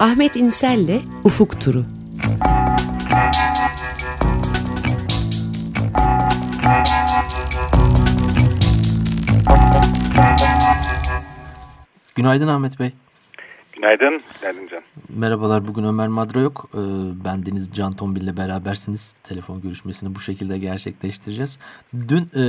Ahmet İnsel'le Ufuk Turu. Günaydın Ahmet Bey. Günaydın. Günaydın Can. Merhabalar. Bugün Ömer Madra yok. Ee, ben Deniz Can Tombil ile berabersiniz. Telefon görüşmesini bu şekilde gerçekleştireceğiz. Dün e,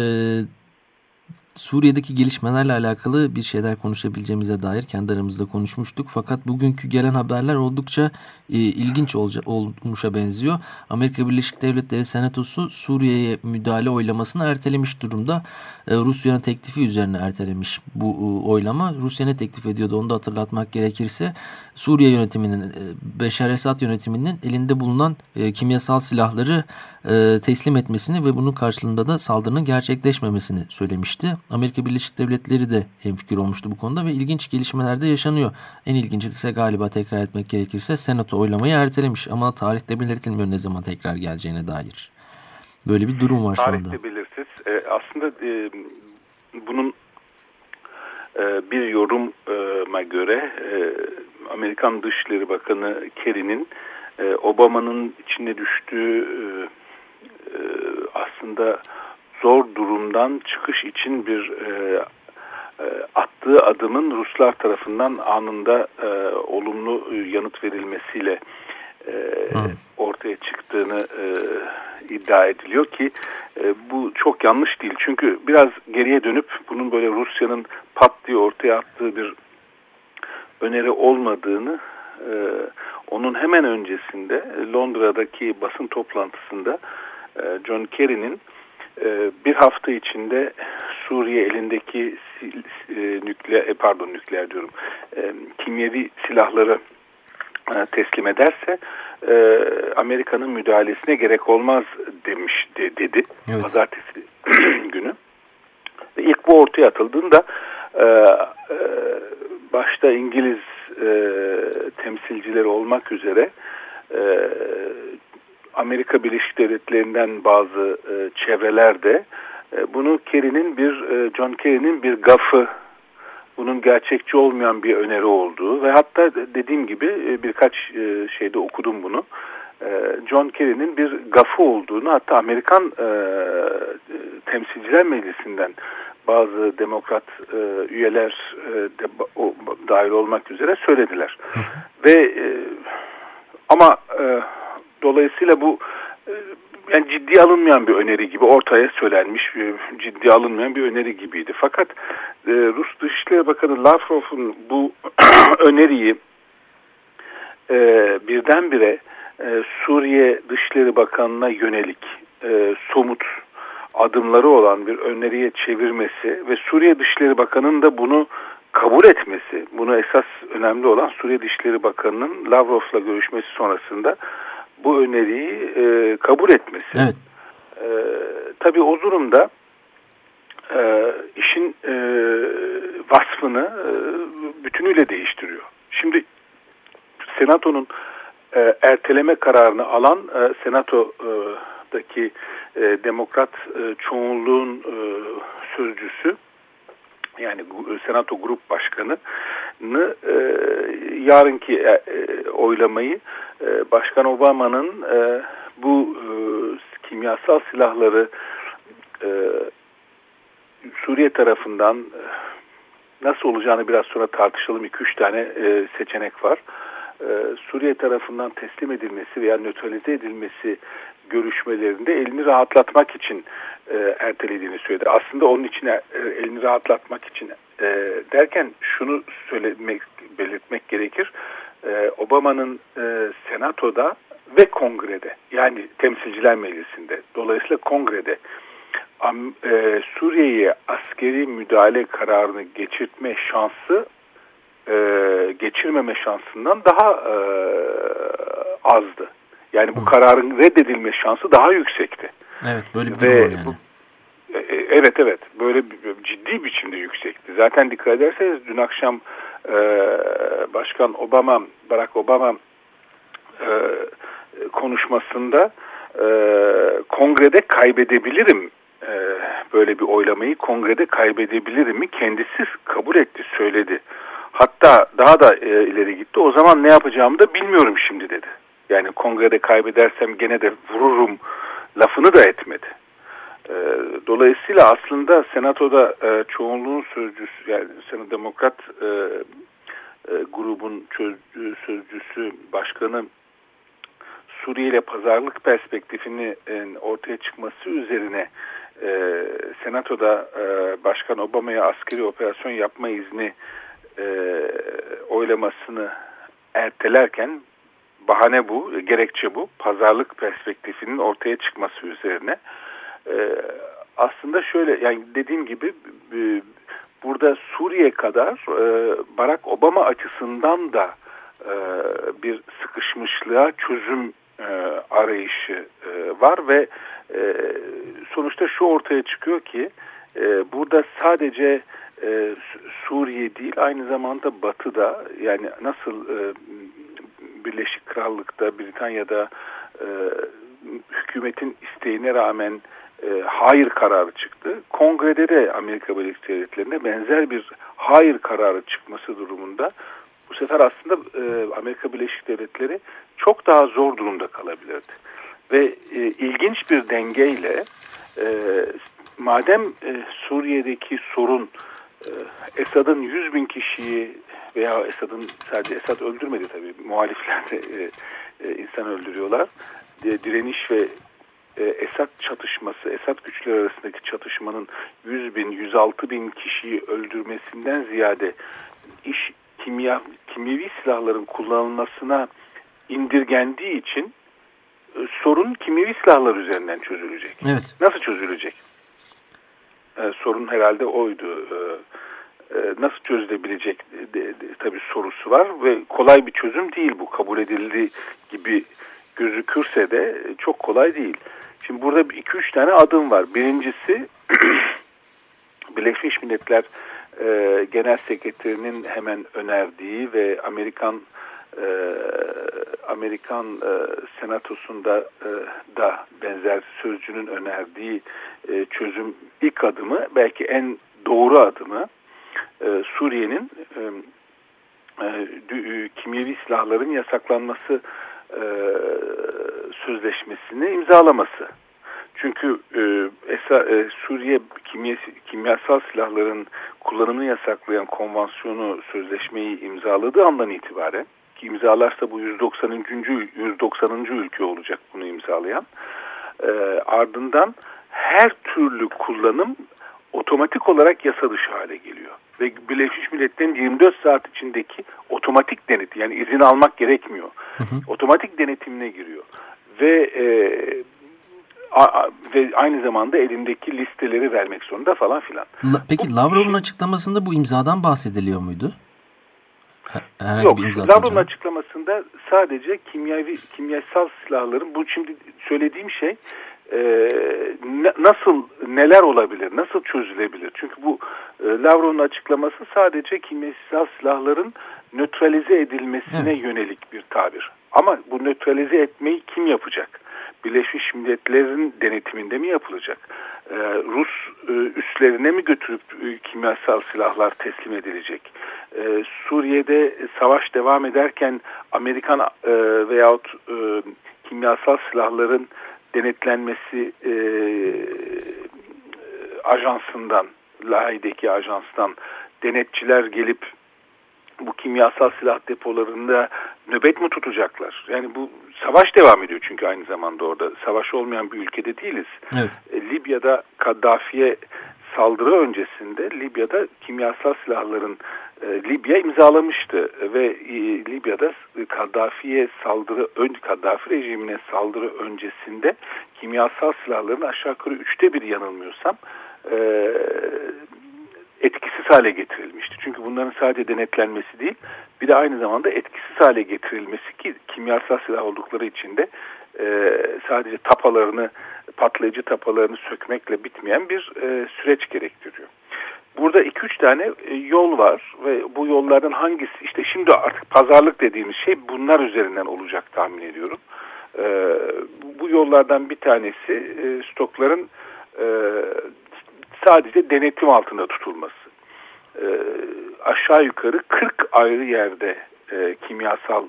Suriye'deki gelişmelerle alakalı bir şeyler konuşabileceğimize dair kendi aramızda konuşmuştuk. Fakat bugünkü gelen haberler oldukça e, ilginç olca, olmuşa benziyor. Amerika Birleşik Devletleri Senatosu Suriye'ye müdahale oylamasını ertelemiş durumda. E, Rusya'nın teklifi üzerine ertelemiş bu e, oylama. Rusya ne teklif ediyordu onu da hatırlatmak gerekirse Suriye yönetiminin, e, Beşar Esad yönetiminin elinde bulunan e, kimyasal silahları e, teslim etmesini ve bunun karşılığında da saldırının gerçekleşmemesini söylemişti. Amerika Birleşik Devletleri de hemfikir olmuştu bu konuda ve ilginç gelişmeler de yaşanıyor. En ilginci ise galiba tekrar etmek gerekirse Senato oylamayı ertelemiş ama tarihte belirtilmiyor ne zaman tekrar geleceğine dair. Böyle bir durum var şu anda. Tarihte belirsiz. E, aslında e, bunun e, bir yoruma göre e, Amerikan Dışişleri Bakanı Kerry'nin e, Obama'nın içine düştüğü e, e, aslında zor durumdan çıkış için bir e, e, attığı adımın Ruslar tarafından anında e, olumlu yanıt verilmesiyle e, ortaya çıktığını e, iddia ediliyor ki e, bu çok yanlış değil. Çünkü biraz geriye dönüp bunun böyle Rusya'nın pat diye ortaya attığı bir öneri olmadığını e, onun hemen öncesinde Londra'daki basın toplantısında e, John Kerry'nin e, bir hafta içinde Suriye elindeki e, nükleer pardon nükleer diyorum kimyevi silahları teslim ederse Amerika'nın müdahalesine gerek olmaz demiş dedi evet. pazartesi günü ve ilk bu ortaya atıldığında başta İngiliz temsilcileri olmak üzere Amerika Birleşik Devletleri'nden bazı e, çevrelerde e, bunu Kerry'nin bir e, John Kerry'nin bir gafı bunun gerçekçi olmayan bir öneri olduğu ve hatta dediğim gibi e, birkaç e, şeyde okudum bunu. E, John Kerry'nin bir gafı olduğunu hatta Amerikan e, Temsilciler Meclisi'nden bazı demokrat e, üyeler e, de, o, dahil olmak üzere söylediler. Ve e, ama e, Dolayısıyla bu e, yani ciddi alınmayan bir öneri gibi ortaya söylenmiş bir ciddi alınmayan bir öneri gibiydi. Fakat e, Rus Dışişleri Bakanı Lavrov'un bu öneriyi e, birdenbire e, Suriye Dışişleri Bakanı'na yönelik e, somut adımları olan bir öneriye çevirmesi ve Suriye Dışişleri Bakanı'nın da bunu kabul etmesi, bunu esas önemli olan Suriye Dışişleri Bakanı'nın Lavrov'la görüşmesi sonrasında bu öneriyi e, kabul etmesi. Evet. E, tabii o durumda e, işin e, vasfını e, bütünüyle değiştiriyor. Şimdi Senato'nun e, erteleme kararını alan e, Senato'daki e, demokrat e, çoğunluğun e, sözcüsü yani Senato Grup Başkanı'nı e, yarınki e, e, oylamayı e, Başkan Obama'nın e, bu e, kimyasal silahları e, Suriye tarafından e, nasıl olacağını biraz sonra tartışalım. 2-3 tane e, seçenek var. E, Suriye tarafından teslim edilmesi veya nötralize edilmesi görüşmelerinde elini rahatlatmak için e, ertelediğini söyledi. Aslında onun için e, elini rahatlatmak için e, derken şunu söylemek belirtmek gerekir. E, Obama'nın e, senatoda ve kongrede yani temsilciler meclisinde dolayısıyla kongrede e, Suriye'ye askeri müdahale kararını geçirtme şansı e, geçirmeme şansından daha e, azdı. Yani bu kararın reddedilme şansı daha yüksekti. Evet böyle bir durum Ve, var yani. Bu, evet evet böyle ciddi biçimde yüksekti. Zaten dikkat ederseniz dün akşam e, Başkan Obama, Barack Obama e, konuşmasında e, kongrede kaybedebilirim e, böyle bir oylamayı kongrede kaybedebilirim mi kendisi kabul etti söyledi. Hatta daha da e, ileri gitti. O zaman ne yapacağımı da bilmiyorum şimdi dedi. Yani kongrede kaybedersem gene de vururum lafını da etmedi. E, dolayısıyla aslında senatoda e, çoğunluğun sözcüsü yani senat demokrat e, e, grubun çöz, sözcüsü başkanı Suriye ile pazarlık perspektifini e, ortaya çıkması üzerine e, Senato'da e, Başkan Obama'ya askeri operasyon yapma izni e, oylamasını ertelerken bahane bu, gerekçe bu. Pazarlık perspektifinin ortaya çıkması üzerine. E, aslında şöyle yani dediğim gibi e, burada Suriye kadar e, Barack Obama açısından da e, bir sıkışmışlığa çözüm arayışı var ve sonuçta şu ortaya çıkıyor ki burada sadece Suriye değil aynı zamanda Batı'da yani nasıl Birleşik Krallık'ta Britanya'da hükümetin isteğine rağmen e, hayır kararı çıktı. Kongrede de Amerika Birleşik Devletleri'nde benzer bir hayır kararı çıkması durumunda bu sefer aslında e, Amerika Birleşik Devletleri çok daha zor durumda kalabilirdi. Ve e, ilginç bir dengeyle e, madem e, Suriye'deki sorun e, Esad'ın 100 bin kişiyi veya Esad'ın sadece Esad öldürmedi tabii muhalifler de e, e, insan öldürüyorlar. Direniş ve e, Esad çatışması, Esad güçleri arasındaki çatışmanın 100 bin, 106 bin kişiyi öldürmesinden ziyade iş kimya, kimyevi silahların kullanılmasına indirgendiği için e, sorun kimyevi silahlar üzerinden çözülecek. Evet. Nasıl çözülecek? E, sorun herhalde oydu. E, nasıl çözülebilecek de, de, tabii sorusu var ve kolay bir çözüm değil bu. Kabul edildi gibi gözükürse de çok kolay değil. Şimdi burada 2-3 tane adım var. Birincisi Birleşmiş Milletler e, Genel Sekreterinin hemen önerdiği ve Amerikan e, Amerikan e, Senatosu'nda e, da benzer sözcünün önerdiği e, çözüm ilk adımı belki en doğru adımı e, Suriye'nin e, e, kimyevi silahların yasaklanması e, sözleşmesini imzalaması. Çünkü e, esa, e, Suriye kimyasi, kimyasal silahların kullanımını yasaklayan konvansiyonu sözleşmeyi imzaladığı andan itibaren ki imzalarsa bu 190. 190. ülke olacak bunu imzalayan. E, ardından her türlü kullanım otomatik olarak yasa dışı hale geliyor. Ve Birleşmiş Milletler'in 24 saat içindeki otomatik denetim yani izin almak gerekmiyor. Hı hı. Otomatik denetimine giriyor. Ve e, a, ve aynı zamanda elindeki listeleri vermek zorunda falan filan. Peki Lavrov'un açıklamasında bu imzadan bahsediliyor muydu? Herhangi Yok, Lavrov'un açıklamasında sadece kimyavi kimyasal silahların bu şimdi söylediğim şey e, nasıl neler olabilir, nasıl çözülebilir? Çünkü bu e, Lavrov'un açıklaması sadece kimyasal silahların nötralize edilmesine evet. yönelik bir tabir. Ama bu nötralize etmeyi kim yapacak? Birleşmiş Milletler'in denetiminde mi yapılacak? Ee, Rus e, üslerine mi götürüp e, kimyasal silahlar teslim edilecek? Ee, Suriye'de savaş devam ederken Amerikan e, veyahut e, kimyasal silahların denetlenmesi e, ajansından, Lahey'deki ajanstan denetçiler gelip bu kimyasal silah depolarında nöbet mi tutacaklar? Yani bu savaş devam ediyor çünkü aynı zamanda orada. Savaş olmayan bir ülkede değiliz. Evet. E, Libya'da Kaddafi'ye saldırı öncesinde Libya'da kimyasal silahların e, Libya imzalamıştı ve e, Libya'da Kaddafi'ye saldırı ön Kaddafi rejimine saldırı öncesinde kimyasal silahların aşağı yukarı üçte bir yanılmıyorsam e, etkisiz hale getirilmişti. Çünkü bunların sadece denetlenmesi değil, bir de aynı zamanda etkisiz hale getirilmesi ki kimyasal silah oldukları için de e, sadece tapalarını, patlayıcı tapalarını sökmekle bitmeyen bir e, süreç gerektiriyor. Burada 2-3 tane e, yol var ve bu yollardan hangisi işte şimdi artık pazarlık dediğimiz şey bunlar üzerinden olacak tahmin ediyorum. E, bu yollardan bir tanesi e, stokların e, sadece denetim altında tutulması. Ee, aşağı yukarı 40 ayrı yerde e, kimyasal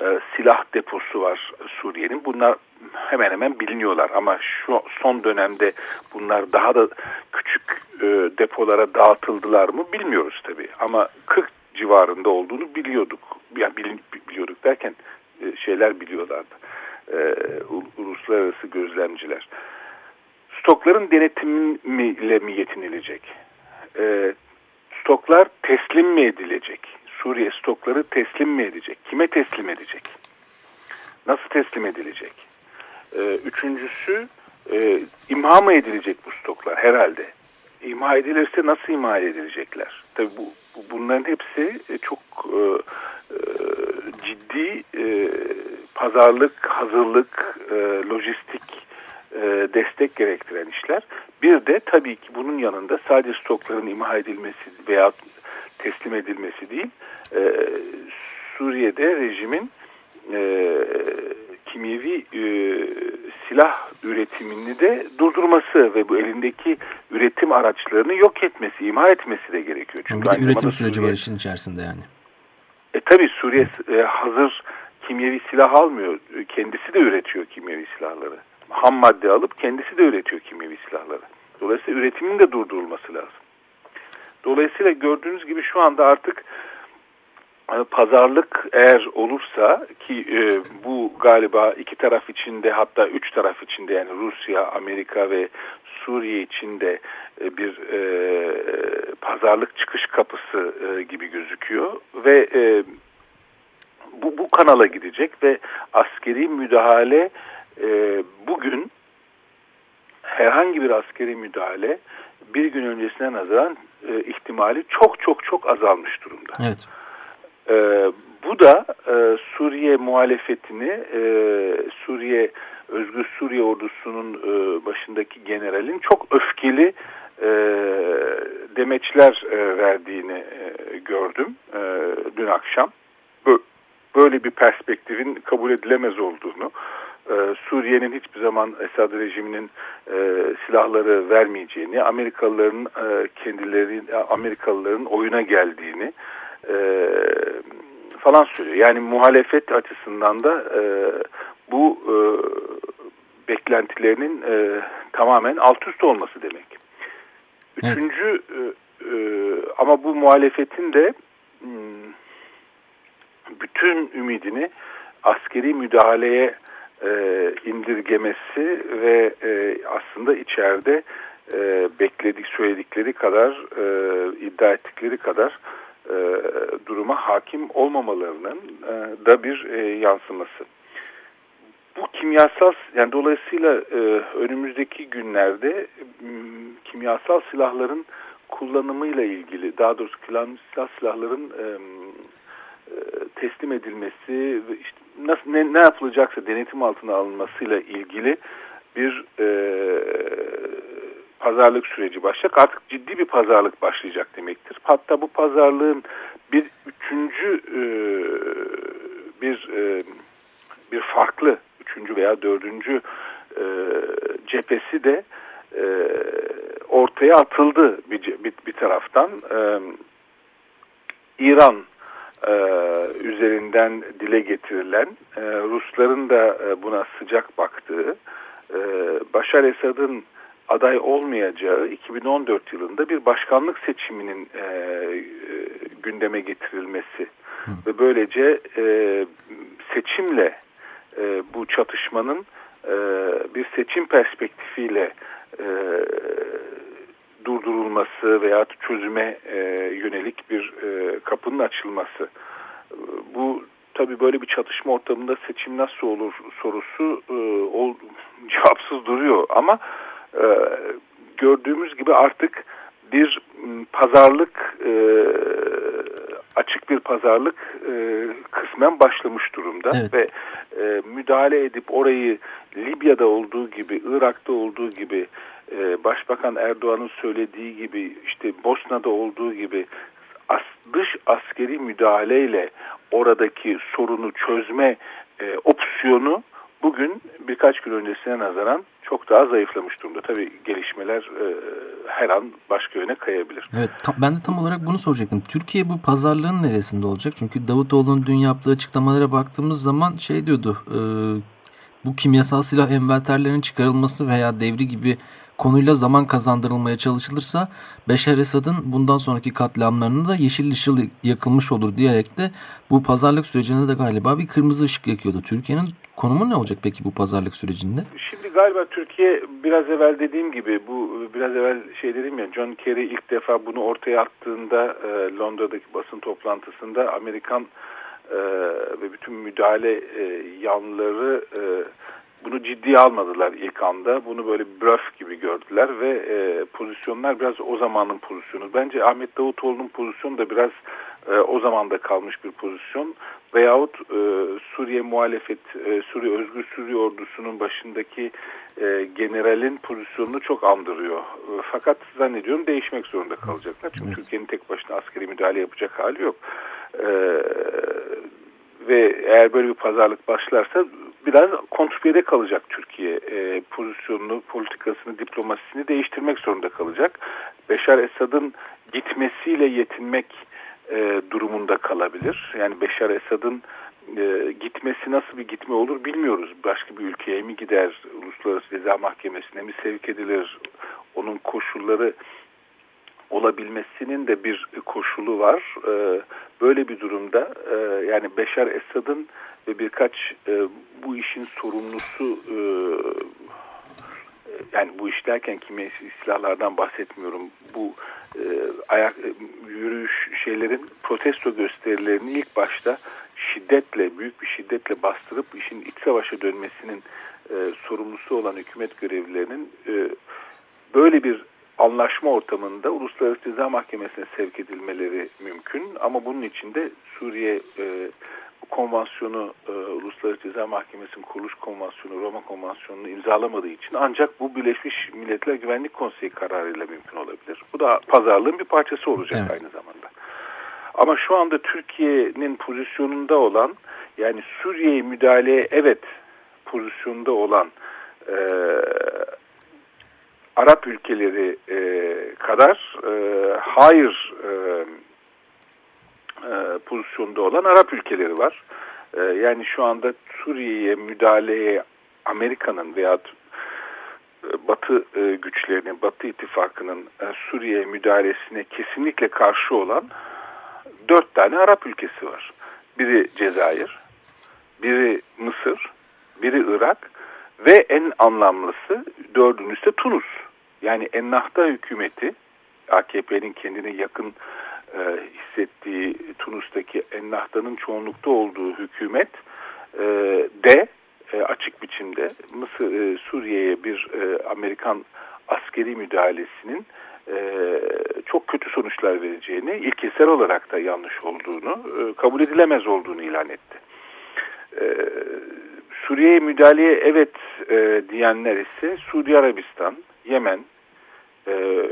e, silah deposu var Suriye'nin. Bunlar hemen hemen biliniyorlar ama şu son dönemde bunlar daha da küçük e, depolara dağıtıldılar mı bilmiyoruz tabii. Ama 40 civarında olduğunu biliyorduk. Yani biliyorduk derken e, şeyler biliyorlardı. E, uluslararası gözlemciler. Stokların denetimiyle mi yetinilecek? E, stoklar teslim mi edilecek? Suriye stokları teslim mi edecek? Kime teslim edecek? Nasıl teslim edilecek? Ee, üçüncüsü e, imha mı edilecek bu stoklar? Herhalde. İmha edilirse nasıl imha edilecekler? Tabii bu, bu bunların hepsi e, çok e, e, ciddi e, pazarlık, hazırlık, e, e, destek gerektiren işler. Bir de tabii ki bunun yanında sadece stokların imha edilmesi veya teslim edilmesi değil, e, Suriye'de rejimin e, kimyevi e, silah üretimini de durdurması ve bu elindeki üretim araçlarını yok etmesi, imha etmesi de gerekiyor. Çünkü bir de üretim süreci Suriye, var işin içerisinde yani. E tabi Suriye e, hazır kimyevi silah almıyor. Kendisi de üretiyor kimyevi silahları. Ham madde alıp kendisi de üretiyor kimyevi silahları. Dolayısıyla üretimin de durdurulması lazım. Dolayısıyla gördüğünüz gibi şu anda artık e, pazarlık eğer olursa ki e, bu galiba iki taraf içinde hatta üç taraf içinde yani Rusya, Amerika ve Suriye içinde e, bir e, pazarlık çıkış kapısı e, gibi gözüküyor ve e, bu, bu kanala gidecek ve askeri müdahale e, bugün herhangi bir askeri müdahale bir gün öncesine nazaran e, ihtimali çok çok çok azalmış durumda. Evet. E, bu da e, Suriye muhalefetini, e, Suriye Özgür Suriye ordusunun e, başındaki generalin çok öfkeli e, demeçler e, verdiğini e, gördüm e, dün akşam. Böyle bir perspektifin kabul edilemez olduğunu, e, Suriye'nin hiçbir zaman Esad rejiminin e, silahları vermeyeceğini, Amerikalıların e, kendileri Amerikalıların oyuna geldiğini e, falan söylüyor. Yani muhalefet açısından da e, bu e, beklentilerinin e, tamamen alt üst olması demek. Üçüncü evet. e, e, ama bu muhalefetin de hmm, bütün ümidini askeri müdahaleye e, indirgemesi ve e, aslında içeride e, bekledik söyledikleri kadar e, iddia ettikleri kadar e, duruma hakim olmamalarının e, da bir e, yansıması. Bu kimyasal yani dolayısıyla e, önümüzdeki günlerde m, kimyasal silahların kullanımıyla ilgili daha doğrusu kimyasal silahların e, e, teslim edilmesi ve işte nasıl ne, ne yapılacaksa denetim altına alınmasıyla ilgili bir e, pazarlık süreci başlayacak. Artık ciddi bir pazarlık başlayacak demektir. Hatta bu pazarlığın bir üçüncü e, bir e, bir farklı üçüncü veya dördüncü e, cephesi de e, ortaya atıldı bir, bir, bir taraftan. E, İran e, üzerinden dile getirilen e, Rusların da e, buna sıcak baktığı e, Başar Esad'ın aday olmayacağı 2014 yılında bir başkanlık seçiminin e, e, gündeme getirilmesi Hı. ve böylece e, seçimle e, bu çatışmanın e, bir seçim perspektifiyle e, durdurulması veya çözüme e, yönelik bir e, kapının açılması. Bu tabi böyle bir çatışma ortamında seçim nasıl olur sorusu e, ol, cevapsız duruyor ama e, gördüğümüz gibi artık bir pazarlık e, açık bir pazarlık e, kısmen başlamış durumda evet. ve e, müdahale edip orayı Libya'da olduğu gibi Irak'ta olduğu gibi e, Başbakan Erdoğan'ın söylediği gibi işte Bosna'da olduğu gibi as, dış askeri müdahaleyle oradaki sorunu çözme e, opsiyonu bugün birkaç gün öncesine nazaran çok daha zayıflamış durumda. Tabii gelişmeler e, her an başka yöne kayabilir. Evet tam, ben de tam olarak bunu soracaktım. Türkiye bu pazarlığın neresinde olacak? Çünkü Davutoğlu'nun dün yaptığı açıklamalara baktığımız zaman şey diyordu e, bu kimyasal silah envanterlerinin çıkarılması veya devri gibi konuyla zaman kazandırılmaya çalışılırsa Beşer Esad'ın bundan sonraki katliamlarında da yeşil ışıl yakılmış olur diyerek de bu pazarlık sürecinde de galiba bir kırmızı ışık yakıyordu. Türkiye'nin konumu ne olacak peki bu pazarlık sürecinde? Şimdi galiba Türkiye biraz evvel dediğim gibi bu biraz evvel şey dedim ya John Kerry ilk defa bunu ortaya attığında e, Londra'daki basın toplantısında Amerikan e, ve bütün müdahale e, yanları e, bunu ciddiye almadılar ilk anda. Bunu böyle blöf gibi gördüler ve e, pozisyonlar biraz o zamanın pozisyonu. Bence Ahmet Davutoğlu'nun pozisyonu da biraz e, o zamanda kalmış bir pozisyon. Veyahut e, Suriye muhalefet, e, Suriye Özgür Suriye ordusunun başındaki e, generalin pozisyonunu çok andırıyor. E, fakat zannediyorum değişmek zorunda kalacaklar. Çünkü evet. Türkiye'nin tek başına askeri müdahale yapacak hali yok. E, ve eğer böyle bir pazarlık başlarsa biraz kontrpiyede kalacak Türkiye. E, pozisyonunu, politikasını, diplomasisini değiştirmek zorunda kalacak. Beşar Esad'ın gitmesiyle yetinmek e, durumunda kalabilir. Yani Beşar Esad'ın e, gitmesi nasıl bir gitme olur bilmiyoruz. Başka bir ülkeye mi gider, Uluslararası Ceza Mahkemesi'ne mi sevk edilir, onun koşulları olabilmesinin de bir koşulu var. E, böyle bir durumda e, yani Beşar Esad'ın ve birkaç e, bu işin sorumlusu e, yani bu iş derken silahlardan bahsetmiyorum. Bu ayak yürüyüş şeylerin protesto gösterilerini ilk başta şiddetle büyük bir şiddetle bastırıp işin iç savaşa dönmesinin sorumlusu olan hükümet görevlilerinin böyle bir anlaşma ortamında Uluslararası Ceza Mahkemesi'ne sevk edilmeleri mümkün ama bunun için de Suriye e, konvansiyonu e, Uluslararası Ceza Mahkemesi'nin kuruluş konvansiyonu, Roma konvansiyonunu imzalamadığı için ancak bu Birleşmiş Milletler Güvenlik Konseyi kararıyla mümkün olabilir. Bu da pazarlığın bir parçası olacak evet. aynı zamanda. Ama şu anda Türkiye'nin pozisyonunda olan yani Suriye'ye müdahaleye evet pozisyonda olan e, Arap ülkeleri e, kadar e, hayır e, e, pozisyonda olan Arap ülkeleri var. E, yani şu anda Suriye'ye müdahaleye Amerika'nın veya e, Batı e, güçlerinin, Batı ittifakının e, Suriye'ye müdahalesine kesinlikle karşı olan dört tane Arap ülkesi var. Biri Cezayir, biri Mısır, biri Irak ve en anlamlısı dördüncüsü Tunus. Yani Ennahda hükümeti, AKP'nin kendine yakın e, hissettiği Tunus'taki Ennahda'nın çoğunlukta olduğu hükümet e, de e, açık biçimde Mısır e, Suriye'ye bir e, Amerikan askeri müdahalesinin e, çok kötü sonuçlar vereceğini, ilkesel olarak da yanlış olduğunu, e, kabul edilemez olduğunu ilan etti. E, Suriye'ye müdahaleye evet e, diyenler ise Suudi Arabistan, Yemen, e,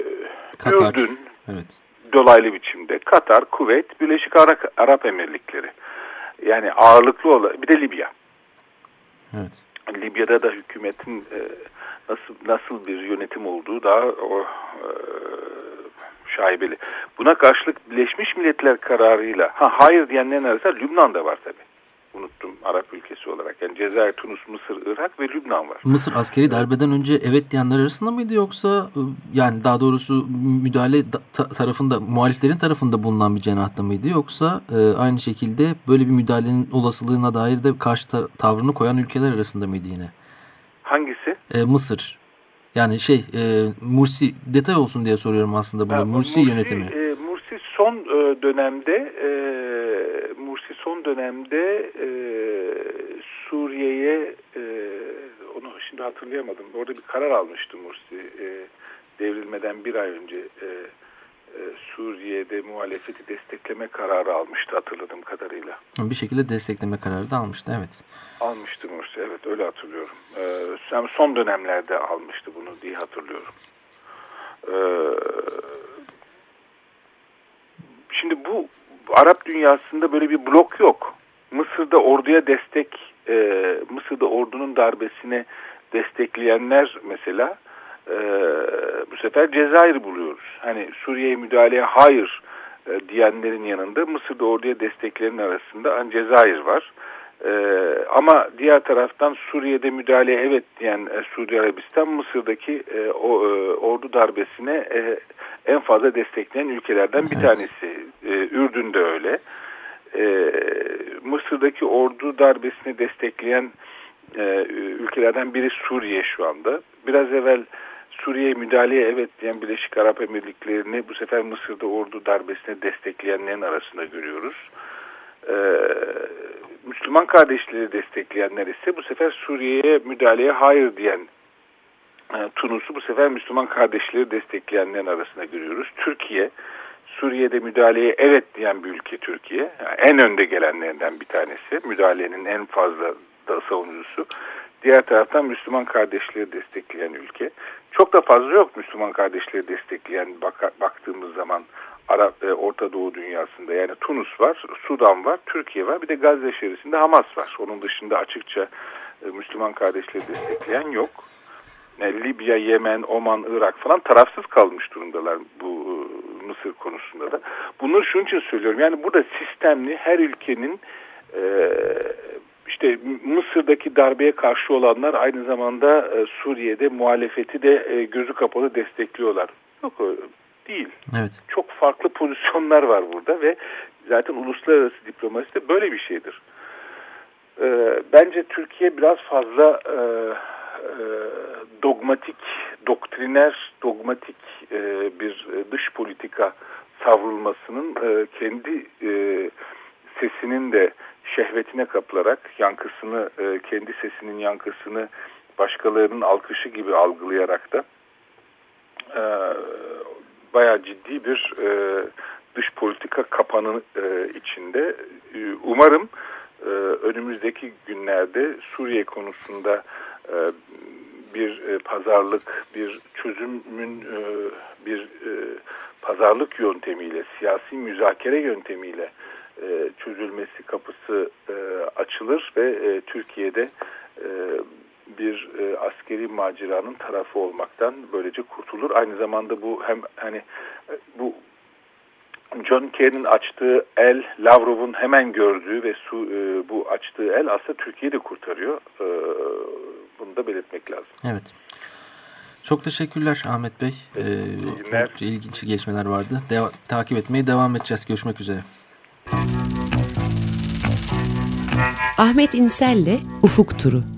Katar, Ürdün, evet dolaylı biçimde Katar, Kuveyt, Birleşik Arap, Arap Emirlikleri. Yani ağırlıklı olan bir de Libya. Evet. Libya'da da hükümetin e, nasıl nasıl bir yönetim olduğu daha o, e, şaibeli. Buna karşılık Birleşmiş Milletler kararıyla ha hayır diyenlerin arasında Lübnan da var tabi unuttum Arap ülkesi olarak. Yani Cezayir, Tunus, Mısır, Irak ve Lübnan var. Mısır askeri darbeden önce evet diyenler arasında mıydı yoksa ıı, yani daha doğrusu müdahale tarafında muhaliflerin tarafında bulunan bir cenahta mıydı yoksa e, aynı şekilde böyle bir müdahalenin olasılığına dair de karşı ta tavrını koyan ülkeler arasında mıydı yine? Hangisi? E, Mısır. Yani şey e, Mursi detay olsun diye soruyorum aslında bunu. Ya, Mursi, Mursi yönetimi. E, Mursi son e, dönemde e, dönemde e, Suriye'ye e, onu şimdi hatırlayamadım. Orada bir karar almıştı Mursi e, devrilmeden bir ay önce e, e, Suriye'de muhalefeti destekleme kararı almıştı hatırladığım kadarıyla. Bir şekilde destekleme kararı da almıştı evet. Almıştı Mursi evet öyle hatırlıyorum. E, son dönemlerde almıştı bunu diye hatırlıyorum. E, şimdi bu Arap dünyasında böyle bir blok yok. Mısır'da orduya destek, e, Mısır'da ordunun darbesine destekleyenler mesela e, bu sefer Cezayir buluyoruz. Hani Suriye'ye müdahaleye hayır e, diyenlerin yanında Mısır'da orduya desteklerin arasında an Cezayir var. E, ama diğer taraftan Suriye'de müdahale evet diyen e, Suudi Arabistan Mısır'daki e, o e, ordu darbesine e, en fazla destekleyen ülkelerden bir evet. tanesi. E, Ürdün de öyle. E, Mısır'daki ordu darbesini destekleyen e, ülkelerden biri Suriye şu anda. Biraz evvel Suriye müdahaleye evet diyen Birleşik Arap Emirlikleri'ni bu sefer Mısır'da ordu darbesine destekleyenlerin arasında görüyoruz. Ee, Müslüman kardeşleri destekleyenler ise bu sefer Suriye'ye müdahaleye hayır diyen e, Tunus'u bu sefer Müslüman kardeşleri destekleyenlerin arasında görüyoruz. Türkiye, Suriye'de müdahaleye evet diyen bir ülke Türkiye. Yani en önde gelenlerinden bir tanesi. Müdahalenin en fazla da savunucusu. Diğer taraftan Müslüman kardeşleri destekleyen ülke. Çok da fazla yok Müslüman kardeşleri destekleyen bak baktığımız zaman Arap e, Orta Doğu dünyasında. Yani Tunus var, Sudan var, Türkiye var. Bir de Gazze şerisinde Hamas var. Onun dışında açıkça e, Müslüman kardeşleri destekleyen yok. Yani Libya, Yemen, Oman, Irak falan tarafsız kalmış durumdalar bu e, Mısır konusunda da. Bunları şunun için söylüyorum. Yani burada sistemli her ülkenin e, işte Mısır'daki darbeye karşı olanlar aynı zamanda e, Suriye'de muhalefeti de e, gözü kapalı destekliyorlar. Yok değil. Evet. Çok farklı pozisyonlar var burada ve zaten uluslararası diplomasi de böyle bir şeydir. E, bence Türkiye biraz fazla e, e, dogmatik, doktriner, dogmatik e, bir dış politika savrulmasının e, kendi e, sesinin de şehvetine kapılarak yankısını, e, kendi sesinin yankısını başkalarının alkışı gibi algılayarak da e, bayağı ciddi bir e, dış politika kapanı e, içinde. E, umarım e, önümüzdeki günlerde Suriye konusunda e, bir e, pazarlık, bir çözümün e, bir e, pazarlık yöntemiyle, siyasi müzakere yöntemiyle e, çözülmesi kapısı e, açılır ve e, Türkiye'de e, bir e, askeri maceranın tarafı olmaktan böylece kurtulur. Aynı zamanda bu hem hani e, bu John Kerry'nin açtığı el, Lavrov'un hemen gördüğü ve su, e, bu açtığı el aslında Türkiye'yi de kurtarıyor. E, bunu da belirtmek lazım. Evet. Çok teşekkürler Ahmet Bey. Ee, ilginç gelişmeler vardı. Deva takip etmeye devam edeceğiz. Görüşmek üzere. Ahmet İnsel'le Ufuk Turu.